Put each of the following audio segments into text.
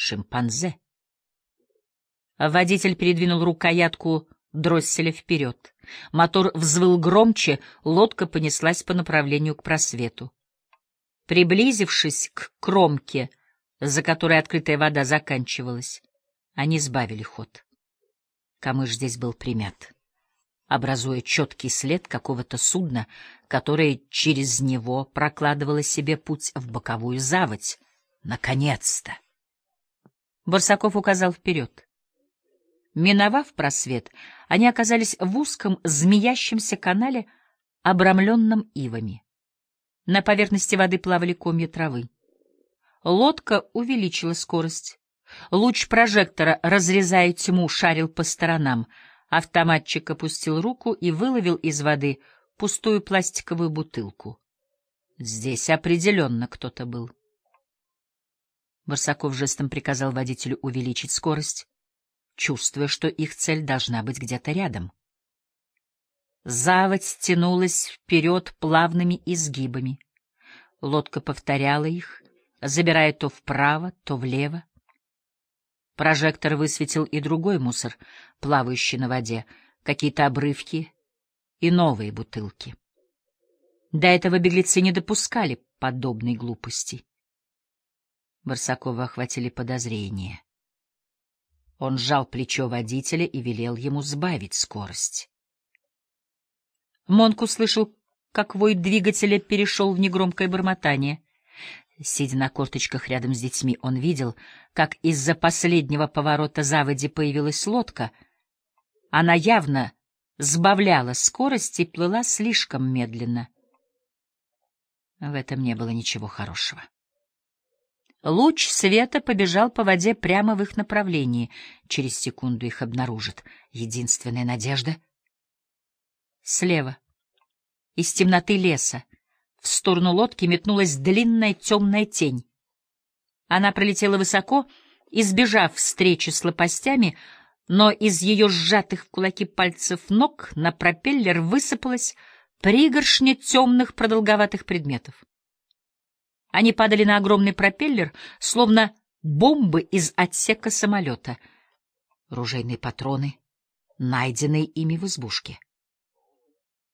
шимпанзе. Водитель передвинул рукоятку дросселя вперед. Мотор взвыл громче, лодка понеслась по направлению к просвету. Приблизившись к кромке, за которой открытая вода заканчивалась, они сбавили ход. Камыш здесь был примят, образуя четкий след какого-то судна, которое через него прокладывало себе путь в боковую заводь. Наконец-то! Барсаков указал вперед. Миновав просвет, они оказались в узком змеящемся канале, обрамленном ивами. На поверхности воды плавали комья травы. Лодка увеличила скорость. Луч прожектора, разрезая тьму, шарил по сторонам. Автоматчик опустил руку и выловил из воды пустую пластиковую бутылку. Здесь определенно кто-то был. Барсаков жестом приказал водителю увеличить скорость чувствуя, что их цель должна быть где-то рядом. Заводь тянулась вперед плавными изгибами. Лодка повторяла их, забирая то вправо, то влево. Прожектор высветил и другой мусор, плавающий на воде, какие-то обрывки и новые бутылки. До этого беглецы не допускали подобной глупости. Барсакова охватили подозрения. Он сжал плечо водителя и велел ему сбавить скорость. Монк услышал, как вой двигателя перешел в негромкое бормотание. Сидя на корточках рядом с детьми, он видел, как из-за последнего поворота заводи появилась лодка. Она явно сбавляла скорость и плыла слишком медленно. В этом не было ничего хорошего. Луч света побежал по воде прямо в их направлении. Через секунду их обнаружат. Единственная надежда — слева, из темноты леса, в сторону лодки метнулась длинная темная тень. Она пролетела высоко, избежав встречи с лопастями, но из ее сжатых в кулаки пальцев ног на пропеллер высыпалась пригоршня темных продолговатых предметов. Они падали на огромный пропеллер, словно бомбы из отсека самолета. Ружейные патроны, найденные ими в избушке.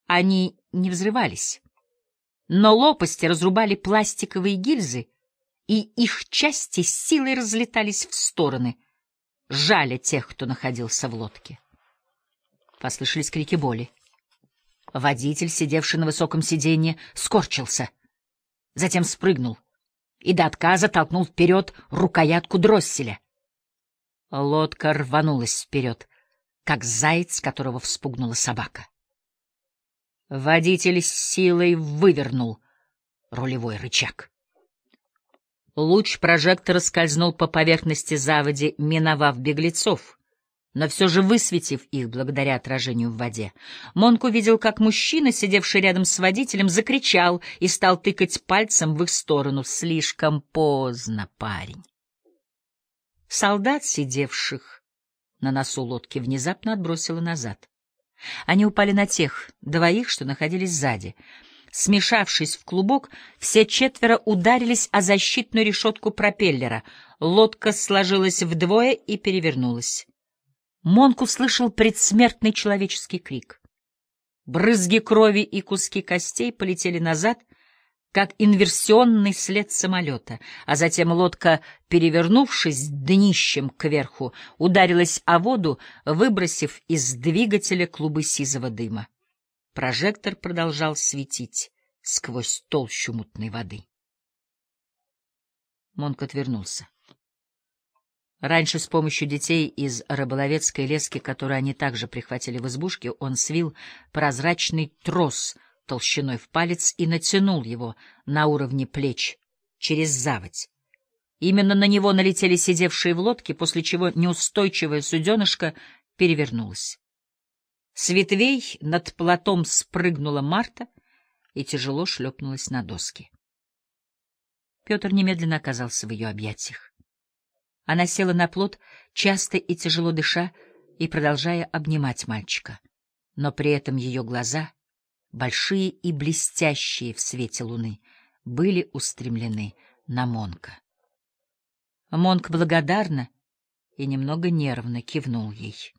Они не взрывались, но лопасти разрубали пластиковые гильзы, и их части силой разлетались в стороны, жаля тех, кто находился в лодке. Послышались крики боли. Водитель, сидевший на высоком сиденье, скорчился — затем спрыгнул и до отказа толкнул вперед рукоятку дросселя. Лодка рванулась вперед, как заяц, которого вспугнула собака. Водитель с силой вывернул рулевой рычаг. Луч прожектора скользнул по поверхности заводи, миновав беглецов но все же высветив их благодаря отражению в воде. Монк увидел, как мужчина, сидевший рядом с водителем, закричал и стал тыкать пальцем в их сторону. Слишком поздно, парень. Солдат, сидевших на носу лодки, внезапно отбросило назад. Они упали на тех двоих, что находились сзади. Смешавшись в клубок, все четверо ударились о защитную решетку пропеллера. Лодка сложилась вдвое и перевернулась. Монк услышал предсмертный человеческий крик. Брызги крови и куски костей полетели назад, как инверсионный след самолета, а затем лодка, перевернувшись днищем кверху, ударилась о воду, выбросив из двигателя клубы сизого дыма. Прожектор продолжал светить сквозь толщу мутной воды. Монк отвернулся. Раньше с помощью детей из рыболовецкой лески, которую они также прихватили в избушке, он свил прозрачный трос толщиной в палец и натянул его на уровне плеч через заводь. Именно на него налетели сидевшие в лодке, после чего неустойчивая суденышко перевернулась. С ветвей над плотом спрыгнула Марта и тяжело шлепнулась на доски. Петр немедленно оказался в ее объятиях. Она села на плот, часто и тяжело дыша, и продолжая обнимать мальчика. Но при этом ее глаза, большие и блестящие в свете луны, были устремлены на Монка. Монк благодарно и немного нервно кивнул ей.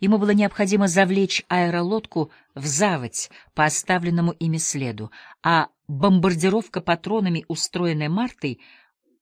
Ему было необходимо завлечь аэролодку в заводь по оставленному ими следу, а бомбардировка патронами, устроенная Мартой,